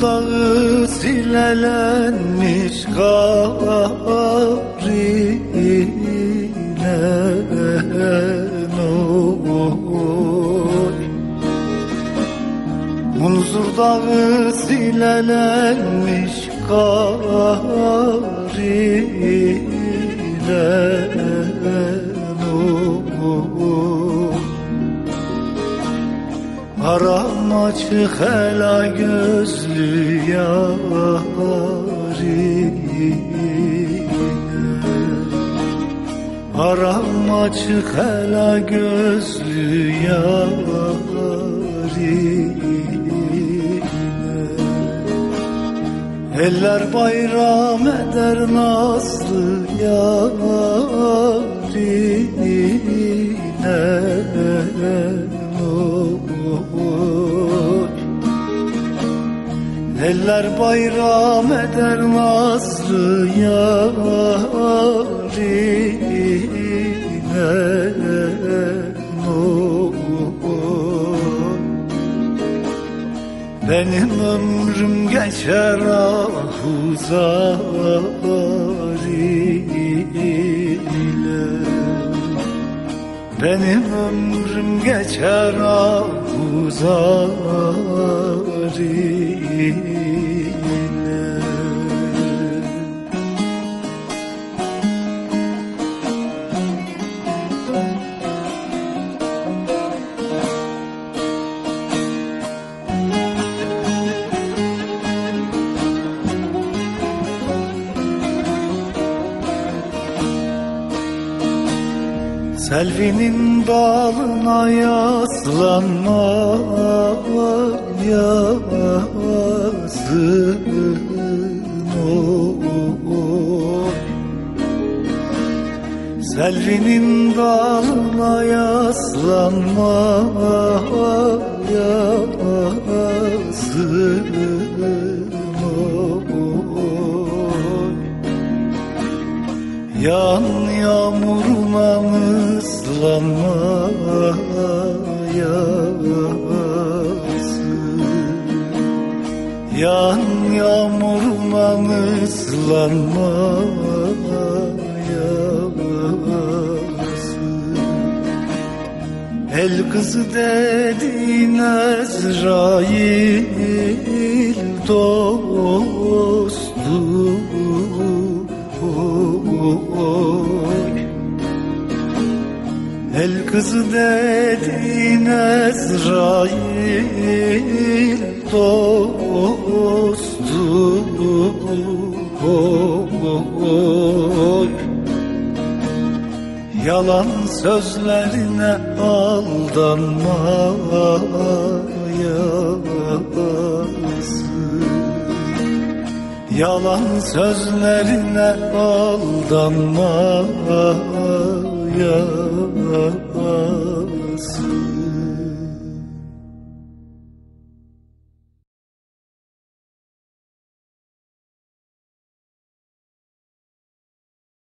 dağı silelenmiş oy Munzur dağı silelenmiş garilen Aram açık hela gözlü yarine Aram açık hela gözlü yarine Eller bayram eder nazlı yarine Eller bayram eder nazlı yarine. Benim ömrüm geçer ahuzar ile Benim ömrüm geçer ahuzar ile You. Selvi'nin dalına yaslanma yazın oy Selvi'nin dalına yaslanma yazın oy Yan yağmuruna yazın Yan yağmuruna yazın El kızı dediğin Ezrail dostu El kızı dediğin Ezrail dostu oy Yalan sözlerine aldanma yazın Yalan sözlerine aldanma yazın